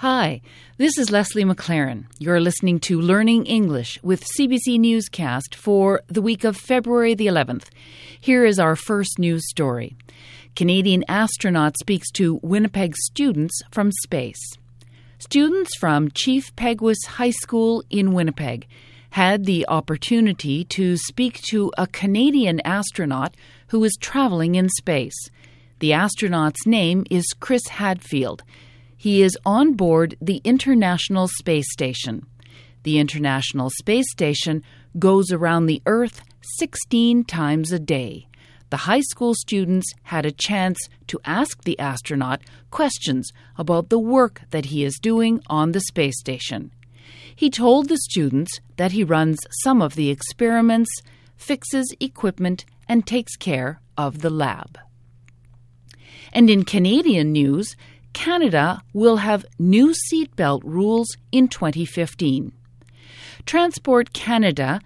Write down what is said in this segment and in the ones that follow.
Hi, this is Leslie McLaren. You're listening to Learning English with CBC Newscast for the week of February the 11th. Here is our first news story. Canadian astronaut speaks to Winnipeg students from space. Students from Chief Peguis High School in Winnipeg had the opportunity to speak to a Canadian astronaut who is traveling in space. The astronaut's name is Chris Hadfield. He is on board the International Space Station. The International Space Station goes around the Earth 16 times a day. The high school students had a chance to ask the astronaut questions about the work that he is doing on the space station. He told the students that he runs some of the experiments, fixes equipment, and takes care of the lab. And in Canadian news, Canada will have new seatbelt rules in 2015. Transport Canada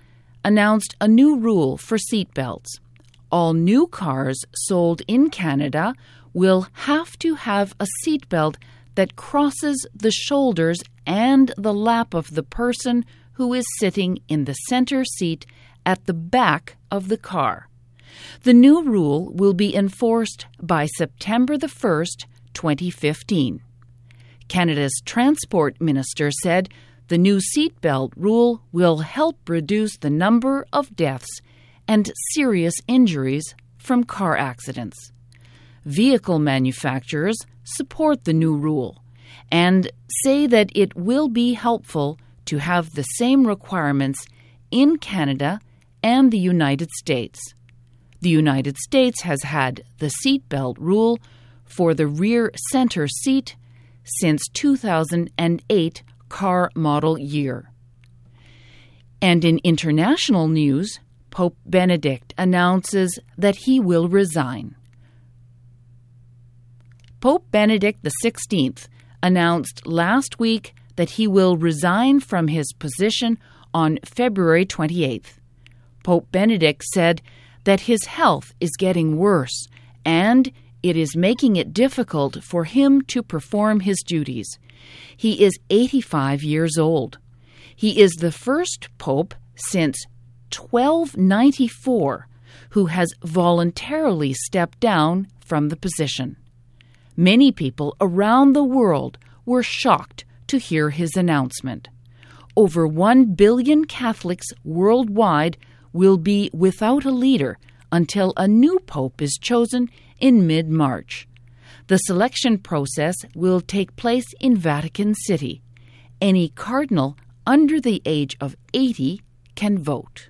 announced a new rule for seatbelts. All new cars sold in Canada will have to have a seatbelt that crosses the shoulders and the lap of the person who is sitting in the center seat at the back of the car. The new rule will be enforced by September the 1st, 2015. Canada's Transport Minister said the new seatbelt rule will help reduce the number of deaths and serious injuries from car accidents. Vehicle manufacturers support the new rule and say that it will be helpful to have the same requirements in Canada and the United States. The United States has had the seatbelt rule for the rear center seat since 2008 car model year. And in international news, Pope Benedict announces that he will resign. Pope Benedict XVI announced last week that he will resign from his position on February 28th. Pope Benedict said that his health is getting worse and it is making it difficult for him to perform his duties. He is 85 years old. He is the first pope since 1294 who has voluntarily stepped down from the position. Many people around the world were shocked to hear his announcement. Over 1 billion Catholics worldwide will be without a leader until a new pope is chosen in mid March. The selection process will take place in Vatican City. Any cardinal under the age of 80 can vote.